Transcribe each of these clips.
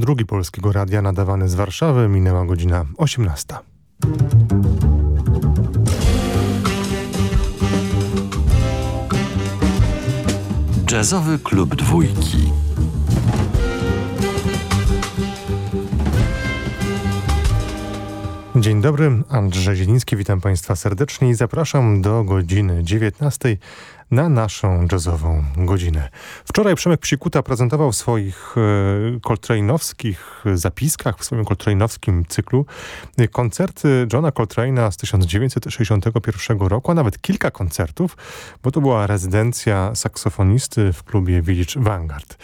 Program drugi Polskiego Radia nadawany z Warszawy minęła godzina 18. Jazzowy Klub Dwójki. Dzień dobry, Andrzej Zieliński, witam Państwa serdecznie i zapraszam do godziny 19 na naszą jazzową godzinę. Wczoraj Przemek Psikuta prezentował swoich e, Coltrane'owskich zapiskach, w swoim Coltrane'owskim cyklu koncerty Johna Coltrane'a z 1961 roku, a nawet kilka koncertów, bo to była rezydencja saksofonisty w klubie Village Vanguard.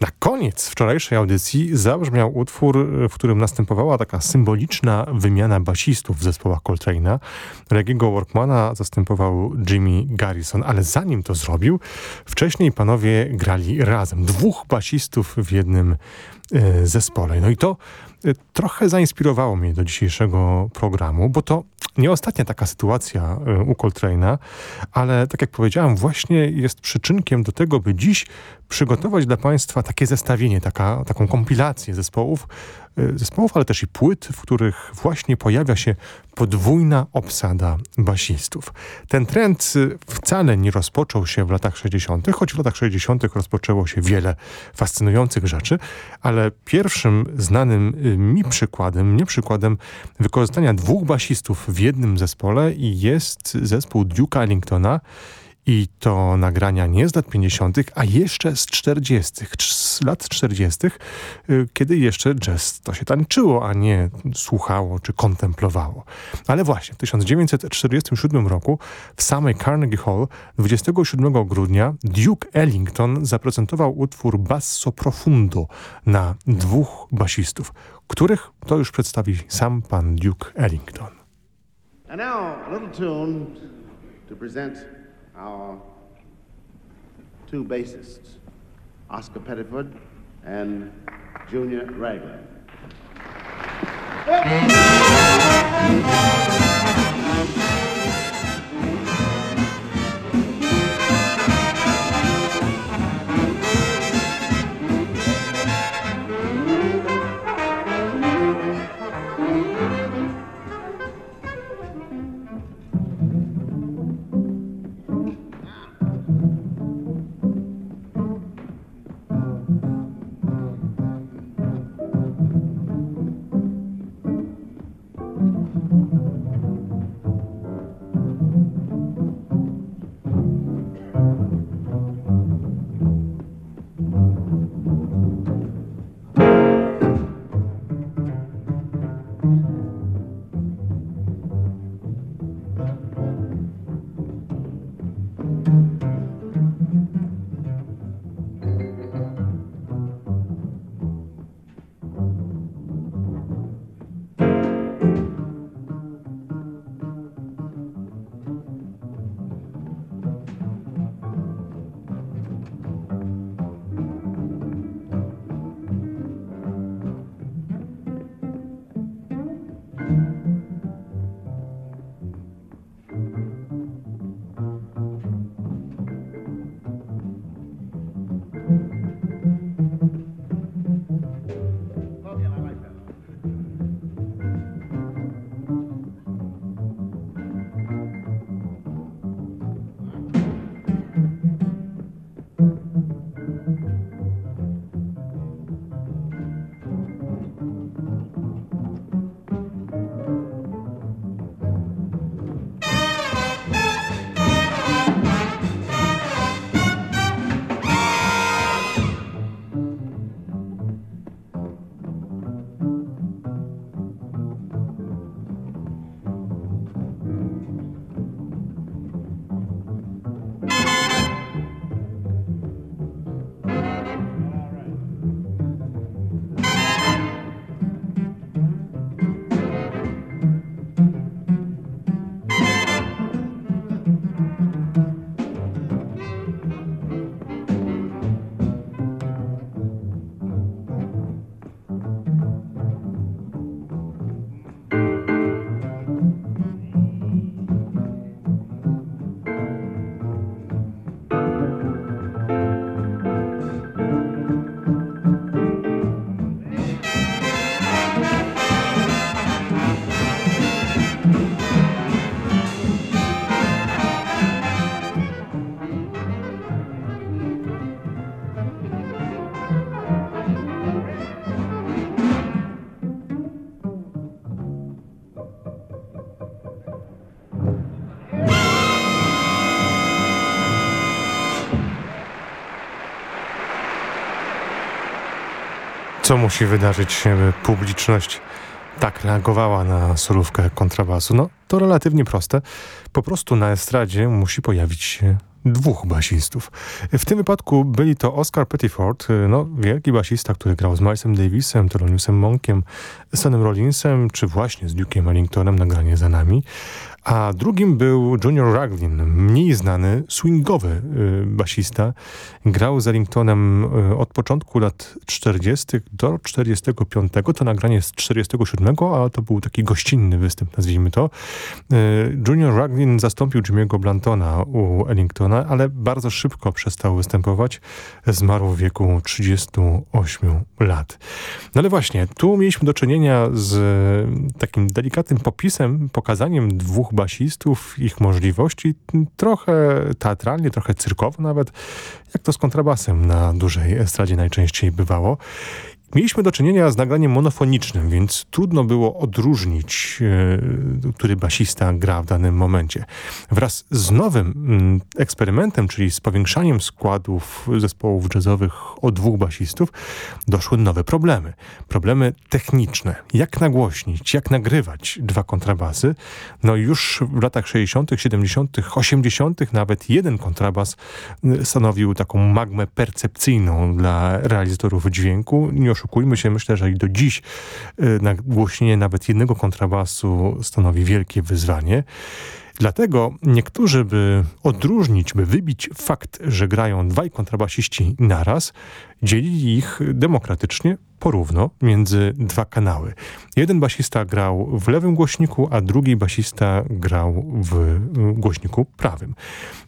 Na koniec wczorajszej audycji zabrzmiał utwór, w którym następowała taka symboliczna wymiana basistów w zespołach Coltrane'a. Regiego Workmana zastępował Jimmy Garrison, ale za zanim to zrobił, wcześniej panowie grali razem. Dwóch basistów w jednym zespole. No i to e, trochę zainspirowało mnie do dzisiejszego programu, bo to nie ostatnia taka sytuacja e, u Coltrane'a, ale tak jak powiedziałem, właśnie jest przyczynkiem do tego, by dziś przygotować dla Państwa takie zestawienie, taka, taką kompilację zespołów, Y, zespołów, ale też i płyt, w których właśnie pojawia się podwójna obsada basistów. Ten trend y, wcale nie rozpoczął się w latach 60., choć w latach 60. rozpoczęło się wiele fascynujących rzeczy, ale pierwszym znanym y, mi przykładem, nie przykładem wykorzystania dwóch basistów w jednym zespole jest zespół Duke'a Ellingtona, i to nagrania nie z lat 50., a jeszcze z 40., z lat 40., y, kiedy jeszcze jazz to się tańczyło, a nie słuchało czy kontemplowało. Ale właśnie w 1947 roku w samej Carnegie Hall 27 grudnia Duke Ellington zaprezentował utwór Basso Profundo na dwóch basistów, których to już przedstawi sam pan Duke Ellington. And now a little tune to present our two bassists, Oscar Pettiford and Junior Ragland. Co musi wydarzyć się, by publiczność tak reagowała na solówkę kontrabasu? No, to relatywnie proste. Po prostu na estradzie musi pojawić się dwóch basistów. W tym wypadku byli to Oscar Pettiford, no, wielki basista, który grał z Milesem Davisem, Theloniusem Monkiem, Sonem Rollinsem, czy właśnie z Duke'em Ellingtonem, nagranie za nami, a drugim był Junior Raglin, mniej znany, swingowy y, basista. Grał z Ellingtonem y, od początku lat 40. do 45. To nagranie z 47, a to był taki gościnny występ, nazwijmy to. Y, Junior Raglin zastąpił Jimmy'ego Blantona u Ellingtona, ale bardzo szybko przestał występować. Zmarł w wieku 38 lat. No ale właśnie, tu mieliśmy do czynienia z takim delikatnym popisem, pokazaniem dwóch basistów, ich możliwości, trochę teatralnie, trochę cyrkowo nawet, jak to z kontrabasem na dużej estradzie najczęściej bywało. Mieliśmy do czynienia z nagraniem monofonicznym, więc trudno było odróżnić, e, który basista gra w danym momencie. Wraz z nowym mm, eksperymentem, czyli z powiększaniem składów zespołów jazzowych o dwóch basistów, doszły nowe problemy. Problemy techniczne. Jak nagłośnić, jak nagrywać dwa kontrabasy. No już w latach 60., 70., 80. nawet jeden kontrabas y, stanowił taką magmę percepcyjną dla realizatorów dźwięku. Nie oszukujmy się, myślę, że i do dziś y, nagłośnienie nawet jednego kontrabasu stanowi wielkie wyzwanie. Dlatego niektórzy, by odróżnić, by wybić fakt, że grają dwaj kontrabasiści naraz, dzielili ich demokratycznie porówno między dwa kanały. Jeden basista grał w lewym głośniku, a drugi basista grał w głośniku prawym.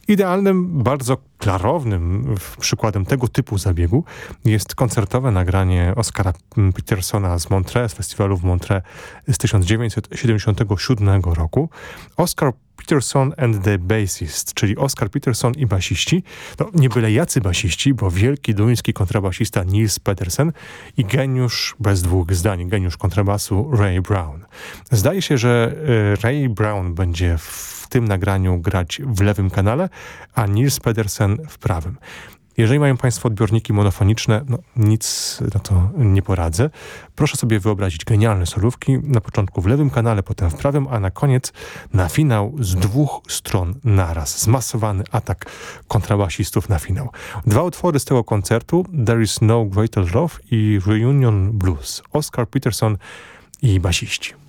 Idealnym, bardzo klarownym przykładem tego typu zabiegu jest koncertowe nagranie Oscara Petersona z Montreux, z festiwalu w Montreux z 1977 roku. Oscar Peterson and the Bassist, czyli Oscar Peterson i basiści. No, nie byle jacy basiści, bo wielki duński kontrabasista Nils Petersen i geniusz bez dwóch zdań, geniusz kontrabasu Ray Brown. Zdaje się, że e, Ray Brown będzie w tym nagraniu grać w lewym kanale, a Nils Pedersen w prawym. Jeżeli mają Państwo odbiorniki monofoniczne, no nic na to nie poradzę. Proszę sobie wyobrazić genialne solówki, na początku w lewym kanale, potem w prawym, a na koniec na finał z dwóch stron naraz. Zmasowany atak kontrabasistów na finał. Dwa utwory z tego koncertu, There is no greater love i Reunion Blues. Oscar Peterson i basiści.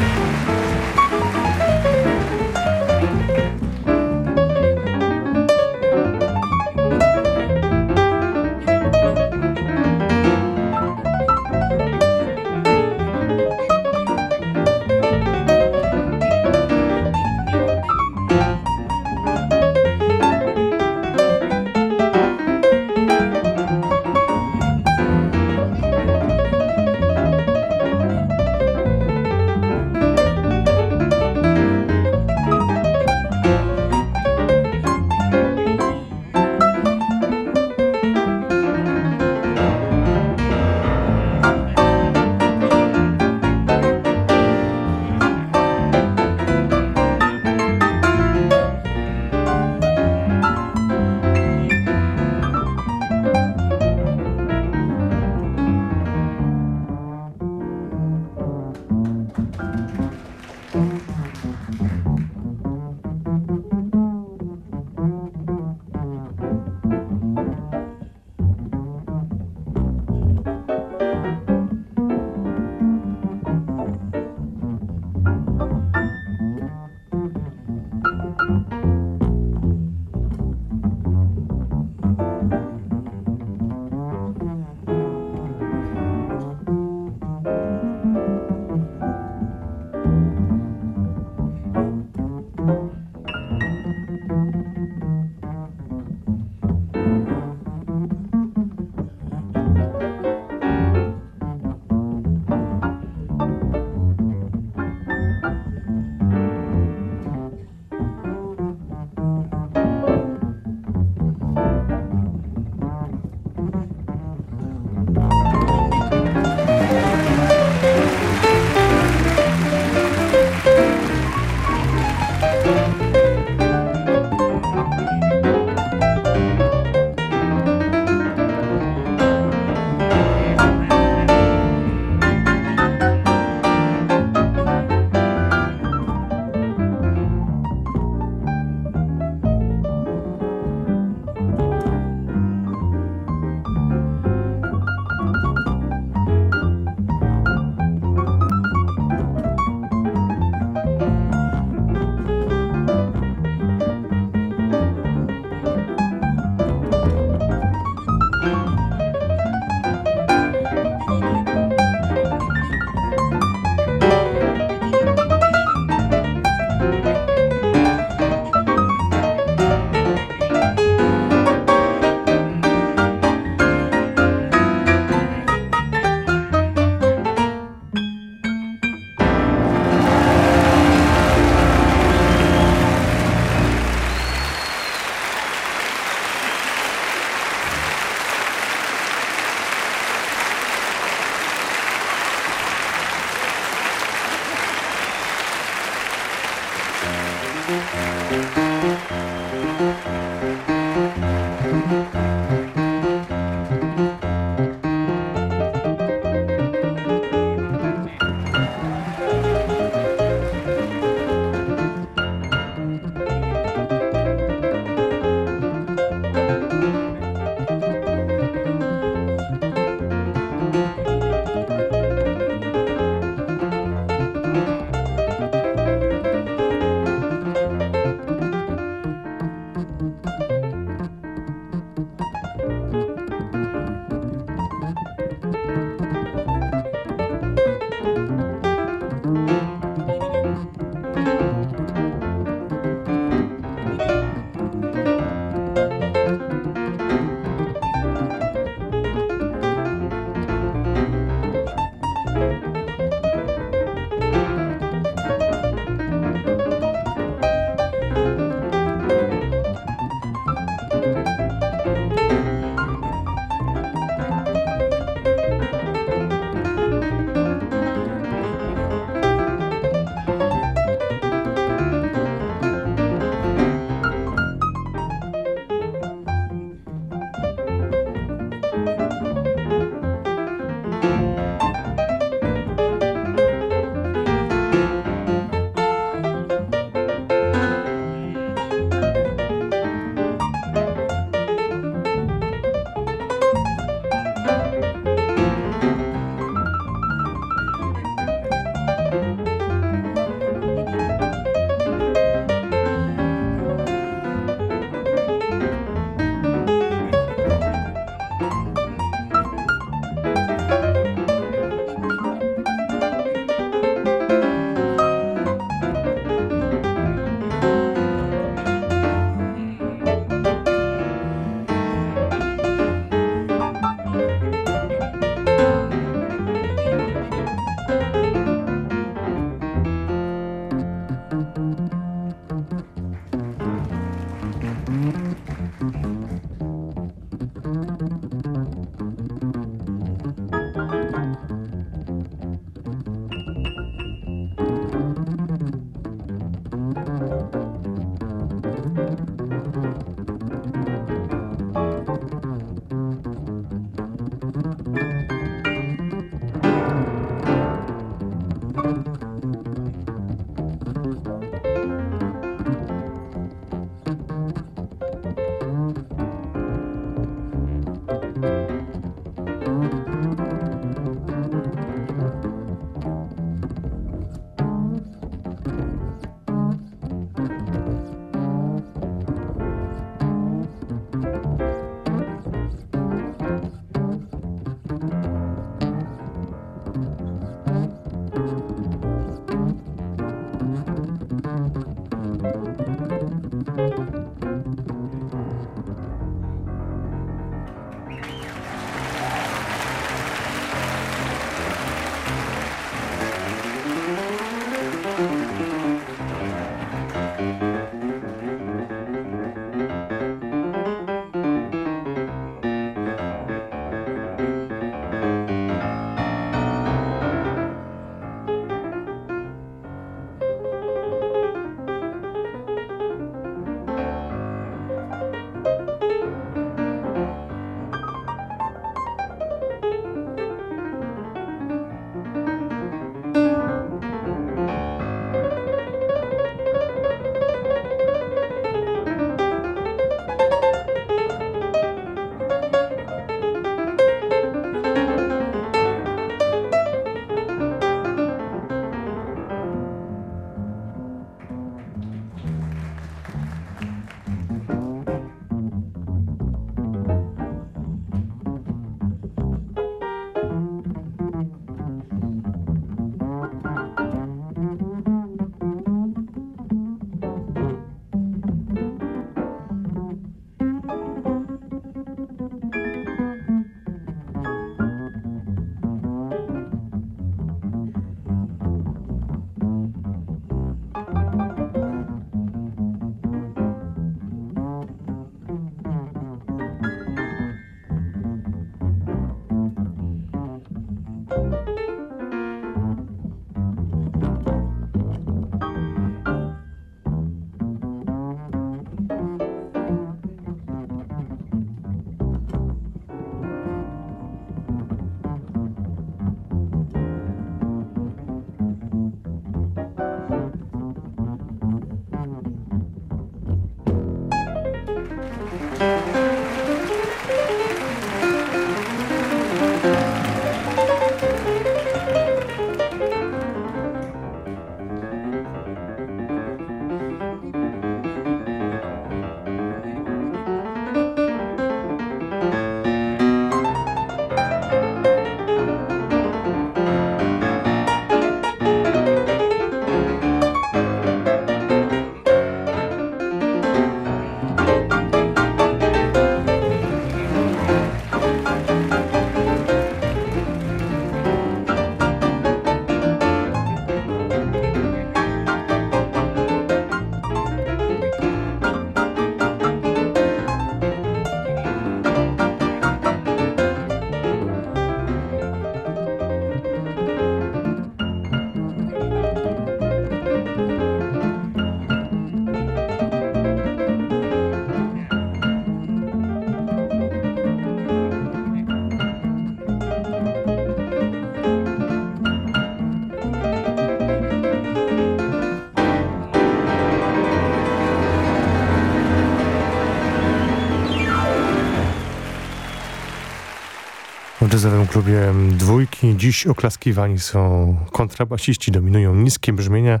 Klubie dwójki dziś oklaskiwani są kontrabasiści, dominują niskie brzmienia.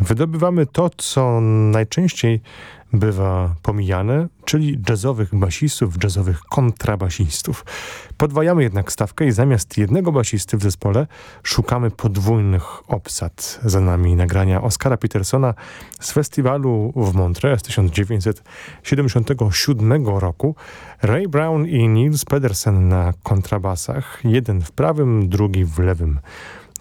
Wydobywamy to, co najczęściej bywa pomijane, czyli jazzowych basistów, jazzowych kontrabasistów. Podwajamy jednak stawkę i zamiast jednego basisty w zespole szukamy podwójnych obsad. Za nami nagrania Oscara Petersona z festiwalu w Montreux z 1977 roku. Ray Brown i Niels Pedersen na kontrabasach, jeden w prawym, drugi w lewym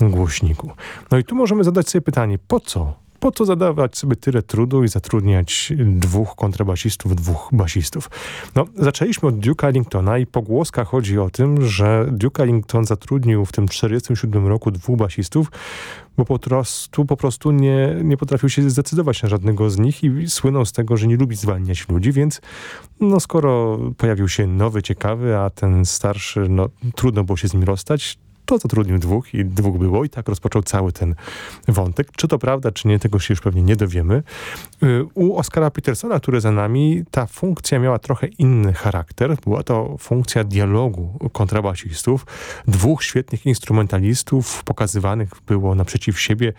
głośniku. No i tu możemy zadać sobie pytanie, po co po co zadawać sobie tyle trudu i zatrudniać dwóch kontrabasistów, dwóch basistów? No, zaczęliśmy od Duke'a Ellingtona i pogłoska chodzi o tym, że Duke Ellington zatrudnił w tym 1947 roku dwóch basistów, bo po prostu, po prostu nie, nie potrafił się zdecydować na żadnego z nich i słynął z tego, że nie lubi zwalniać ludzi, więc no skoro pojawił się nowy, ciekawy, a ten starszy, no trudno było się z nim rozstać, to zatrudnił dwóch i dwóch było i tak rozpoczął cały ten wątek. Czy to prawda, czy nie, tego się już pewnie nie dowiemy. Y, u Oscara Petersona, który za nami, ta funkcja miała trochę inny charakter. Była to funkcja dialogu kontrabasistów. Dwóch świetnych instrumentalistów pokazywanych było naprzeciw siebie,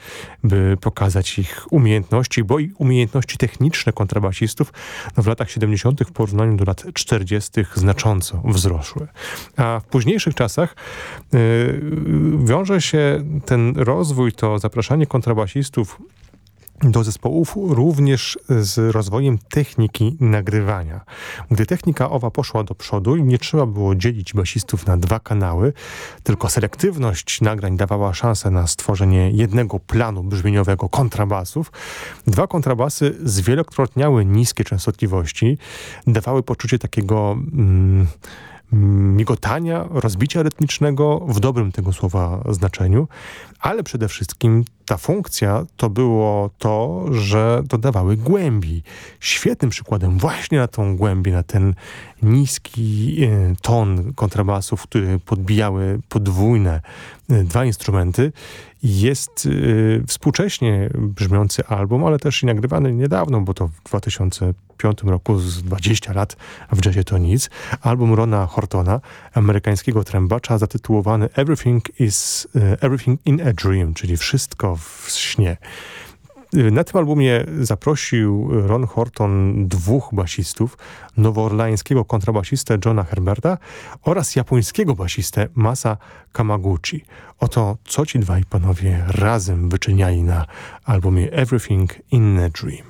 by pokazać ich umiejętności, bo i umiejętności techniczne kontrabasistów no w latach 70. w porównaniu do lat 40. znacząco wzrosły. A w późniejszych czasach yy, wiąże się ten rozwój, to zapraszanie kontrabasistów do zespołów również z rozwojem techniki nagrywania. Gdy technika owa poszła do przodu i nie trzeba było dzielić basistów na dwa kanały, tylko selektywność nagrań dawała szansę na stworzenie jednego planu brzmieniowego kontrabasów, dwa kontrabasy zwielokrotniały niskie częstotliwości, dawały poczucie takiego... Mm, migotania, rozbicia rytmicznego w dobrym tego słowa znaczeniu, ale przede wszystkim ta funkcja to było to, że dodawały głębi. Świetnym przykładem właśnie na tą głębię, na ten niski e, ton kontrabasów, które podbijały podwójne e, dwa instrumenty, jest y, współcześnie brzmiący album, ale też i nagrywany niedawno, bo to w 2005 roku, z 20 lat w jazzie to nic, album Rona Hortona, amerykańskiego trębacza, zatytułowany Everything is uh, Everything in a Dream, czyli wszystko w śnie. Na tym albumie zaprosił Ron Horton dwóch basistów, nowoorlańskiego kontrabasistę Johna Herberta oraz japońskiego basistę Masa Kamaguchi. Oto co ci dwaj panowie razem wyczyniali na albumie Everything in a Dream.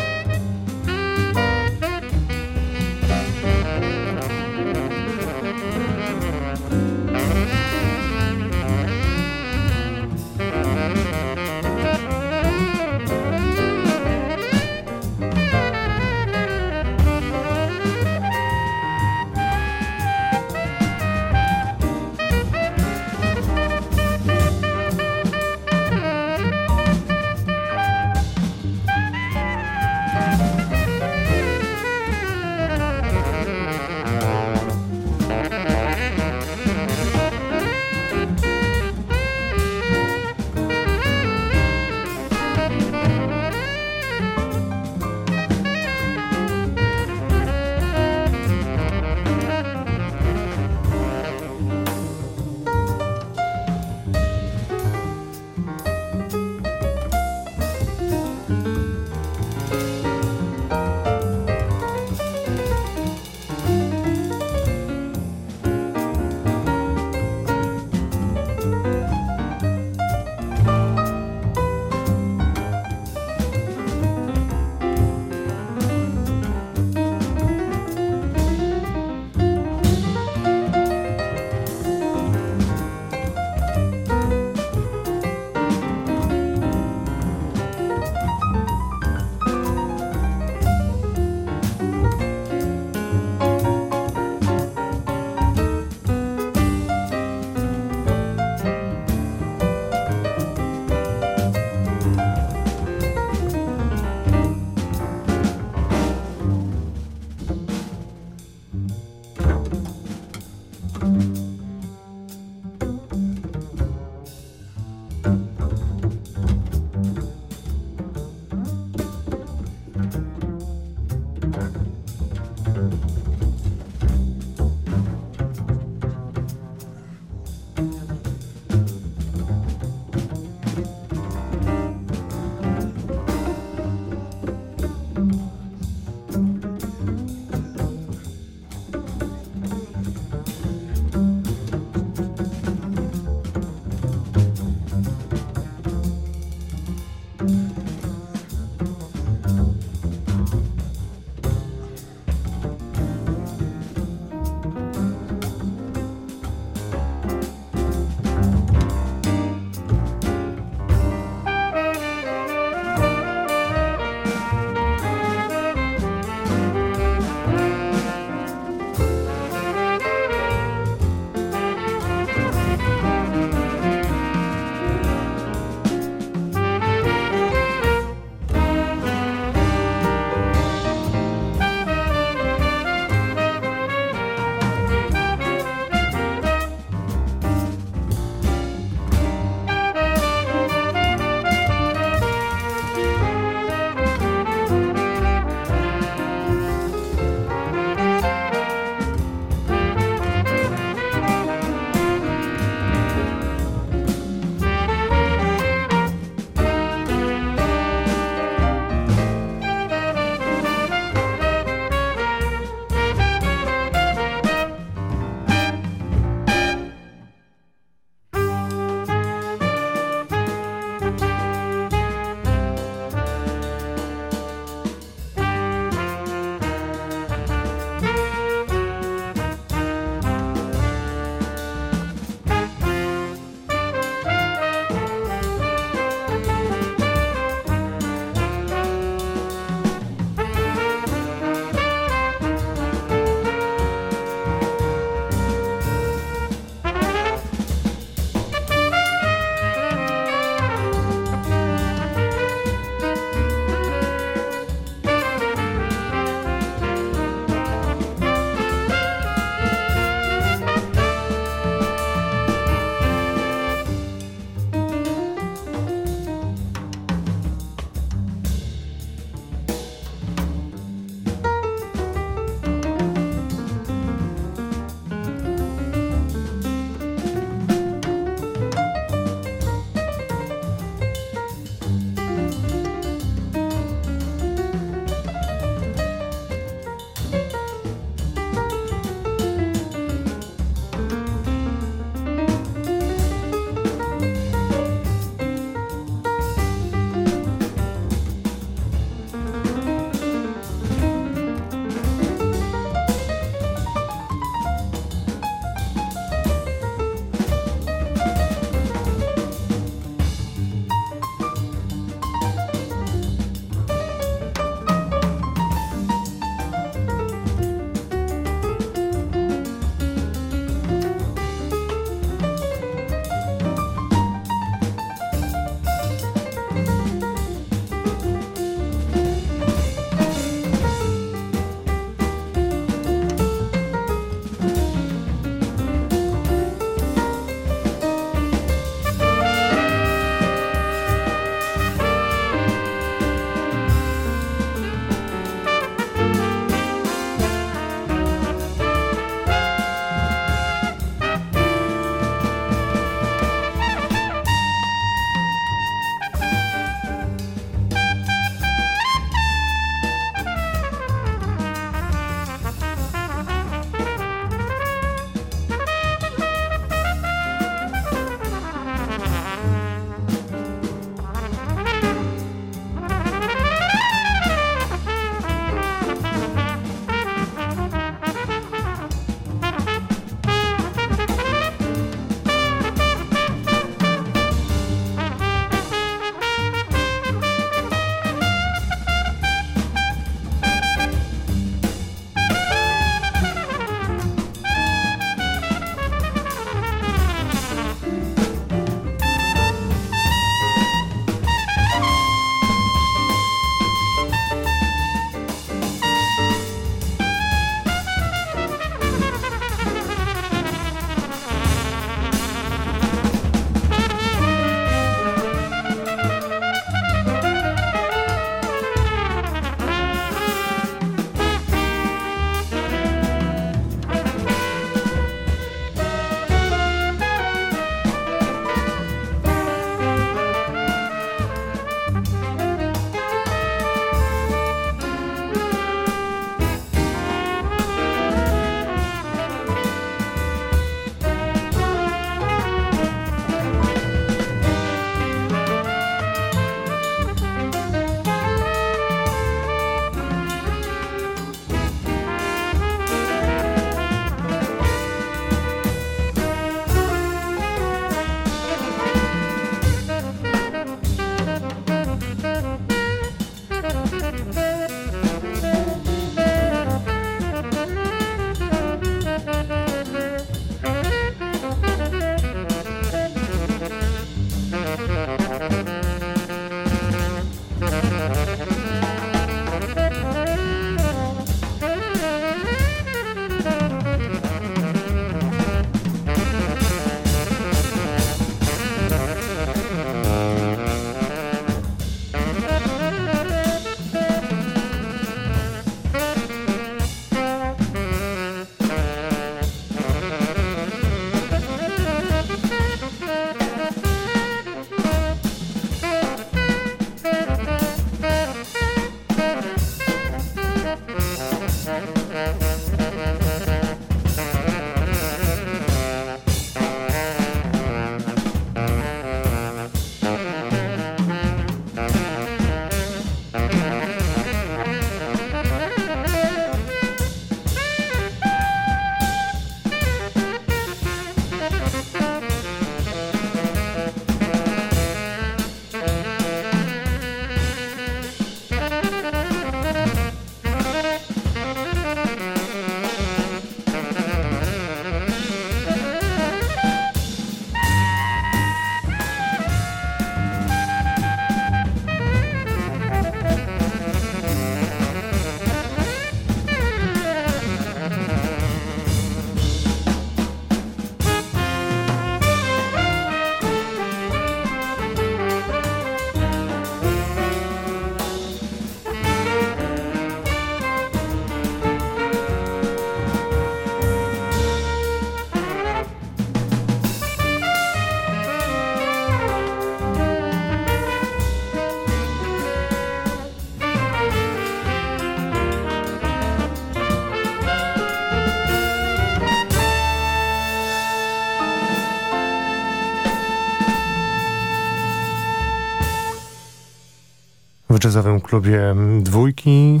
Jazzowym klubie dwójki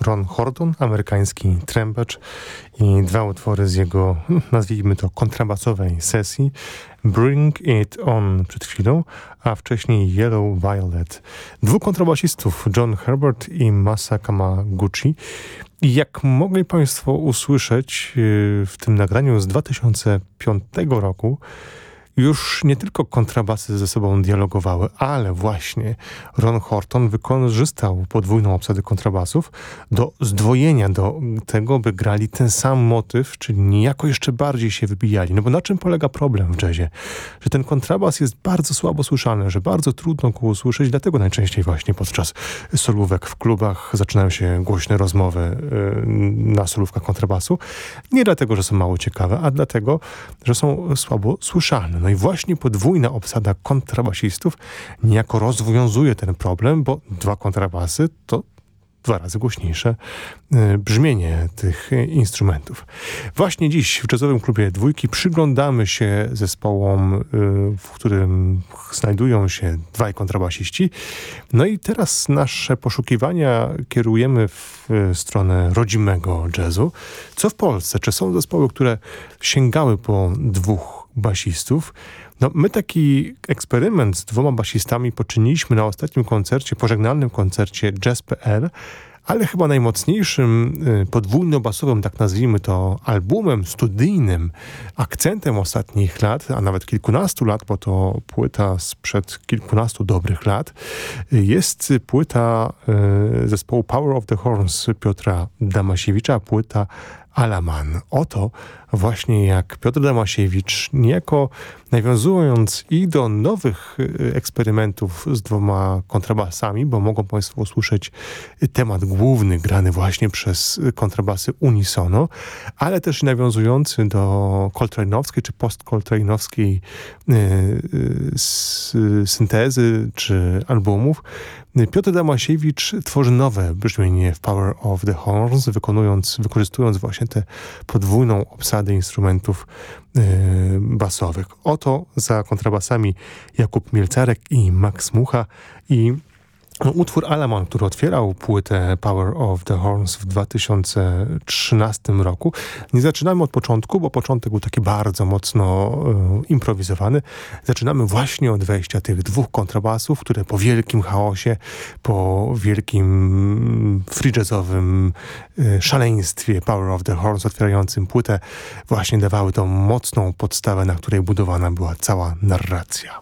Ron Horton, amerykański trębacz i dwa utwory z jego, nazwijmy to, kontrabasowej sesji. Bring It On przed chwilą, a wcześniej Yellow Violet. Dwóch kontrabasistów, John Herbert i Masa Kamaguchi. Jak mogli Państwo usłyszeć y, w tym nagraniu z 2005 roku, już nie tylko kontrabasy ze sobą dialogowały, ale właśnie Ron Horton wykorzystał podwójną obsadę kontrabasów do zdwojenia, do tego, by grali ten sam motyw, czyli niejako jeszcze bardziej się wybijali. No bo na czym polega problem w jazzie? Że ten kontrabas jest bardzo słabo słyszany, że bardzo trudno go usłyszeć, dlatego najczęściej właśnie podczas solówek w klubach zaczynają się głośne rozmowy y, na solówkach kontrabasu. Nie dlatego, że są mało ciekawe, a dlatego, że są słabo słyszane. No i właśnie podwójna obsada kontrabasistów niejako rozwiązuje ten problem, bo dwa kontrabasy to dwa razy głośniejsze y, brzmienie tych instrumentów. Właśnie dziś w jazzowym klubie dwójki przyglądamy się zespołom, y, w którym znajdują się dwaj kontrabasiści. No i teraz nasze poszukiwania kierujemy w stronę rodzimego jazzu. Co w Polsce? Czy są zespoły, które sięgały po dwóch basistów. No, my taki eksperyment z dwoma basistami poczyniliśmy na ostatnim koncercie, pożegnalnym koncercie Jazz.pl, ale chyba najmocniejszym y, podwójno-basowym, tak nazwijmy to, albumem studyjnym, akcentem ostatnich lat, a nawet kilkunastu lat, bo to płyta sprzed kilkunastu dobrych lat, jest płyta y, zespołu Power of the Horns Piotra Damasiewicza, płyta Alaman. Oto właśnie jak Piotr Damasiewicz, niejako nawiązując i do nowych y, eksperymentów z dwoma kontrabasami, bo mogą Państwo usłyszeć temat główny grany właśnie przez kontrabasy unisono, ale też nawiązujący do koltrejnowskiej czy postkoltrejnowskiej y, y, syntezy czy albumów. Piotr Damasiewicz tworzy nowe brzmienie w Power of the Horns, wykonując, wykorzystując właśnie tę podwójną obsadę instrumentów yy, basowych. Oto za kontrabasami Jakub Mielcarek i Max Mucha i utwór Alamon, który otwierał płytę Power of the Horns w 2013 roku. Nie zaczynamy od początku, bo początek był taki bardzo mocno y, improwizowany. Zaczynamy właśnie od wejścia tych dwóch kontrabasów, które po wielkim chaosie, po wielkim free jazzowym y, szaleństwie Power of the Horns otwierającym płytę właśnie dawały tą mocną podstawę, na której budowana była cała narracja.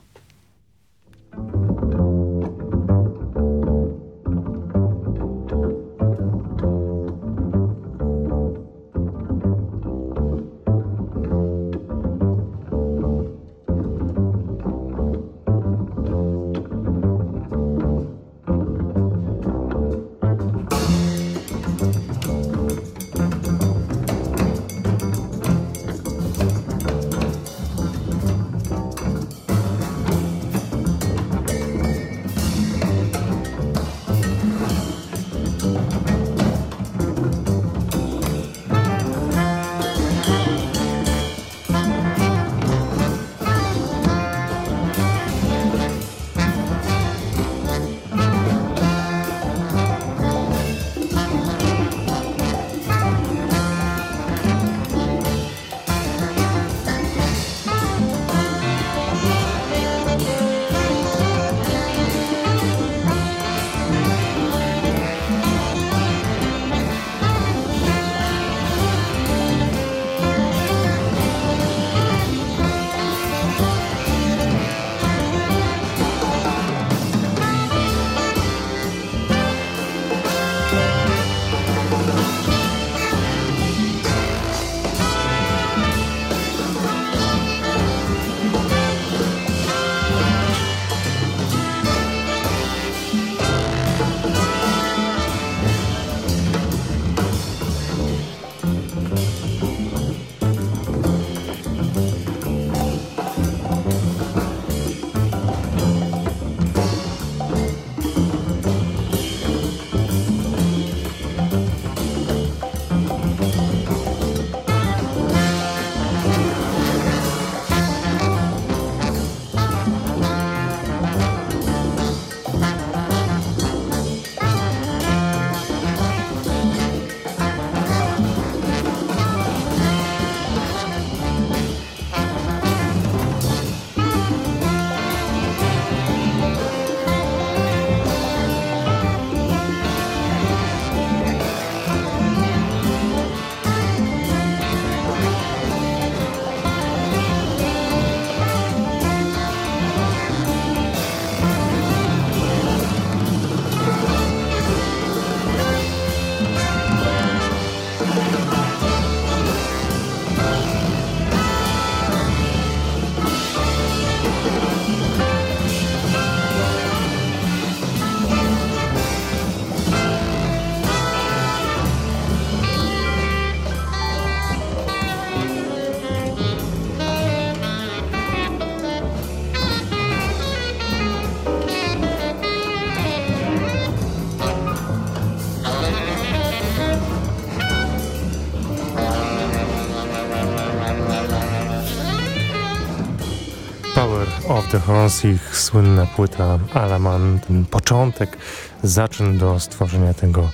Of the Horns, ich słynna płyta Alaman, ten początek, zaczyn do stworzenia tego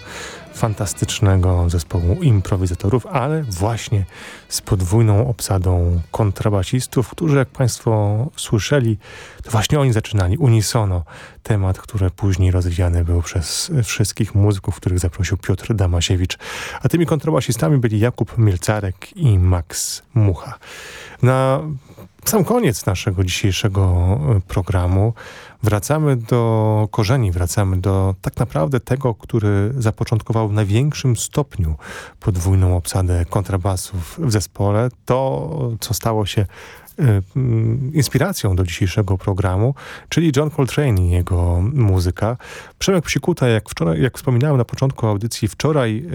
fantastycznego zespołu improwizatorów, ale właśnie z podwójną obsadą kontrabasistów, którzy jak Państwo słyszeli, to właśnie oni zaczynali unisono temat, który później rozwijany był przez wszystkich muzyków, których zaprosił Piotr Damasiewicz. A tymi kontrabasistami byli Jakub Mielcarek i Max Mucha. Na sam koniec naszego dzisiejszego programu wracamy do korzeni, wracamy do tak naprawdę tego, który zapoczątkował w największym stopniu podwójną obsadę kontrabasów w zespole. To, co stało się y, inspiracją do dzisiejszego programu, czyli John Coltrane i jego muzyka. Przemek Psikuta, jak, wczoraj, jak wspominałem na początku audycji, wczoraj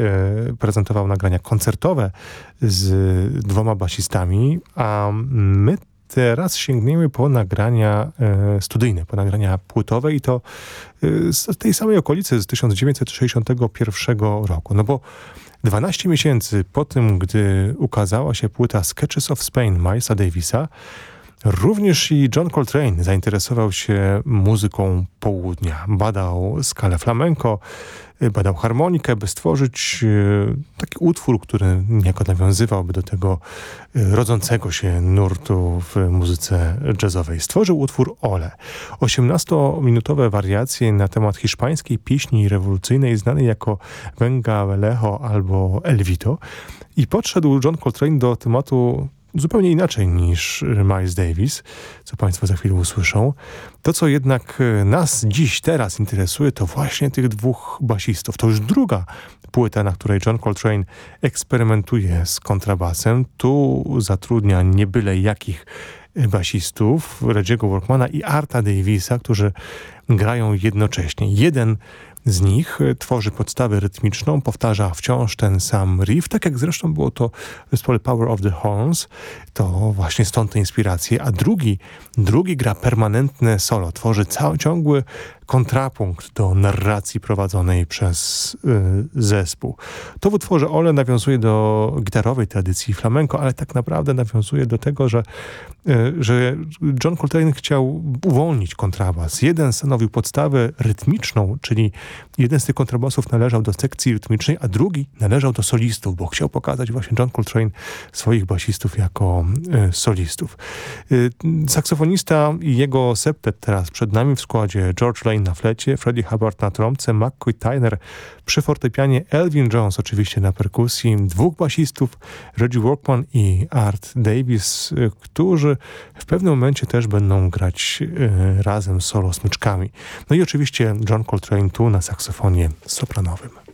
y, prezentował nagrania koncertowe z dwoma basistami, a my teraz sięgniemy po nagrania e, studyjne, po nagrania płytowe i to e, z tej samej okolicy z 1961 roku. No bo 12 miesięcy po tym, gdy ukazała się płyta Sketches of Spain Milesa Davisa, Również i John Coltrane zainteresował się muzyką południa. Badał skalę flamenco, badał harmonikę, by stworzyć e, taki utwór, który niejako nawiązywałby do tego e, rodzącego się nurtu w muzyce jazzowej. Stworzył utwór Ole. 18-minutowe wariacje na temat hiszpańskiej pieśni rewolucyjnej znanej jako Venga Velejo albo Elvito. I podszedł John Coltrane do tematu zupełnie inaczej niż Miles Davis, co Państwo za chwilę usłyszą. To, co jednak e, nas dziś, teraz interesuje, to właśnie tych dwóch basistów. To już druga płyta, na której John Coltrane eksperymentuje z kontrabasem. Tu zatrudnia nie byle jakich basistów, Reggie'ego Workmana i Arta Davisa, którzy grają jednocześnie. Jeden z nich e, tworzy podstawę rytmiczną, powtarza wciąż ten sam riff, tak jak zresztą było to w zespole Power of the Horns, to właśnie stąd te inspiracje, a drugi, drugi gra permanentne solo, tworzy cały, ciągły kontrapunkt do narracji prowadzonej przez y, zespół. To w utworze Ole nawiązuje do gitarowej tradycji flamenco, ale tak naprawdę nawiązuje do tego, że, y, że John Coltrane chciał uwolnić kontrabas. Jeden stanowił podstawę rytmiczną, czyli jeden z tych kontrabasów należał do sekcji rytmicznej, a drugi należał do solistów, bo chciał pokazać właśnie John Coltrane swoich basistów jako y, solistów. Y, saksofonista i jego septet teraz przed nami w składzie George Lane na flecie, Freddie Hubbard na trąbce, McCoy Tyner przy fortepianie, Elvin Jones oczywiście na perkusji, dwóch basistów, Reggie Workman i Art Davis, którzy w pewnym momencie też będą grać y, razem solo smyczkami. No i oczywiście John Coltrane tu na saksofonie sopranowym.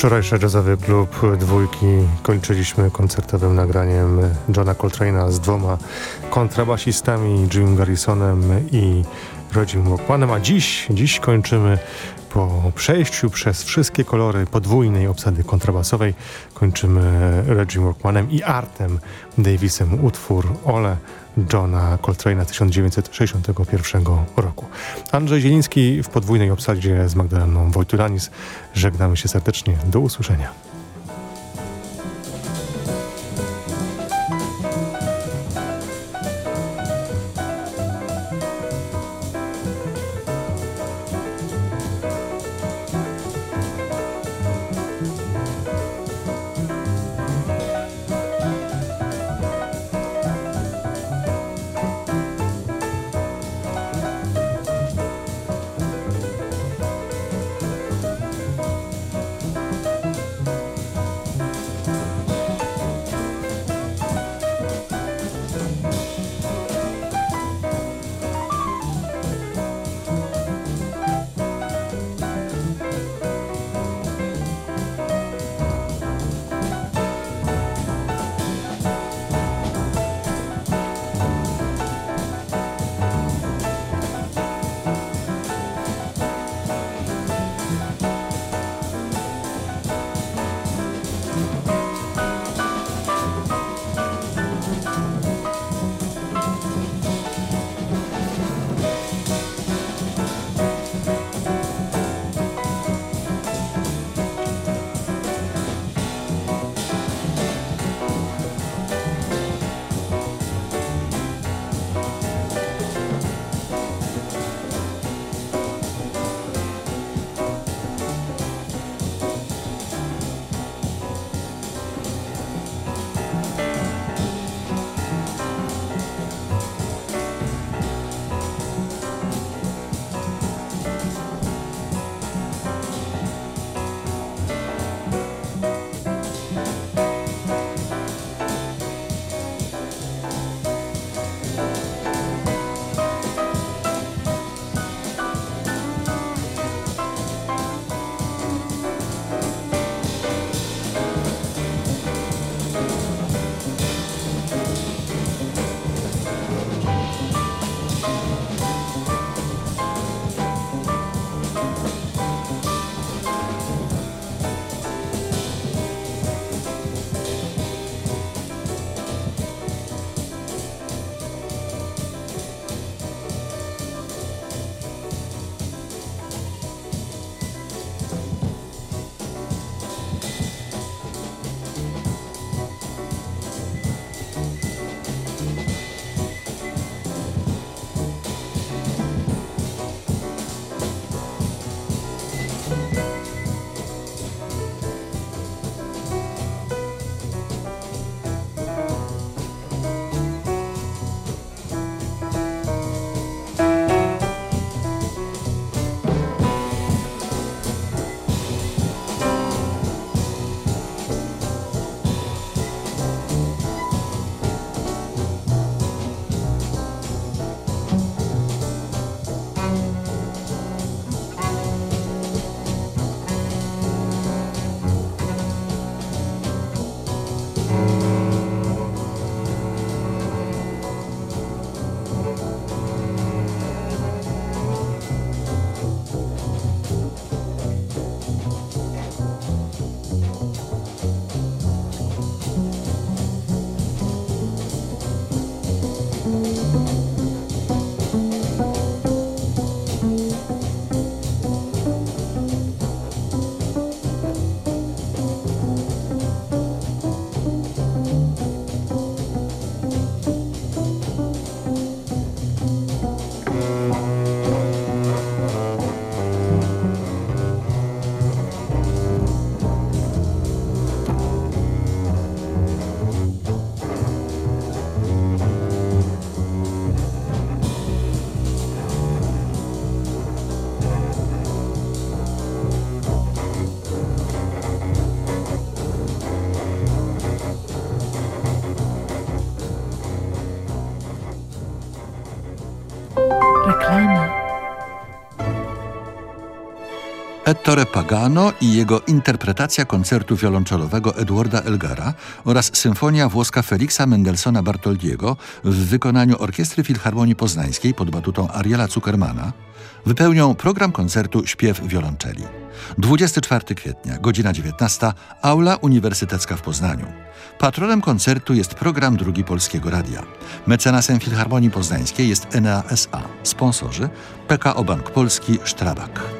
Wczorajszy jazzowy klub dwójki. Kończyliśmy koncertowym nagraniem Johna Coltrane'a z dwoma kontrabasistami, Jim Garrisonem i Rodzim Walkmanem, a dziś, dziś kończymy po przejściu przez wszystkie kolory podwójnej obsady kontrabasowej kończymy Reggie Walkmanem i Artem Davisem utwór Ole Johna Coltrane'a 1961 roku. Andrzej Zieliński w podwójnej obsadzie z Magdaleną Wojtulanis. Żegnamy się serdecznie. Do usłyszenia. Ettore Pagano i jego interpretacja koncertu wiolonczelowego Edwarda Elgara oraz symfonia włoska Feliksa Mendelssohna Bartoldiego w wykonaniu Orkiestry Filharmonii Poznańskiej pod batutą Ariela Zuckermana wypełnią program koncertu Śpiew wiolonczeli. 24 kwietnia, godzina 19, Aula Uniwersytecka w Poznaniu. Patronem koncertu jest program Drugi Polskiego Radia. Mecenasem Filharmonii Poznańskiej jest Enea S.A. Sponsorzy PKO Bank Polski Strabak.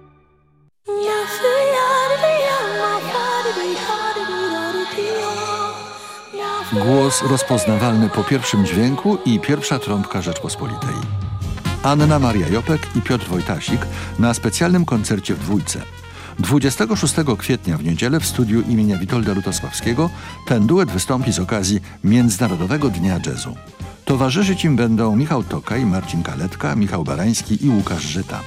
Głos rozpoznawalny po pierwszym dźwięku i pierwsza trąbka Rzeczpospolitej. Anna Maria Jopek i Piotr Wojtasik na specjalnym koncercie w dwójce. 26 kwietnia w niedzielę w studiu imienia Witolda Lutosławskiego ten duet wystąpi z okazji Międzynarodowego Dnia Jazzu. Towarzyszyć im będą Michał Tokaj, Marcin Kaletka, Michał Barański i Łukasz Żyta.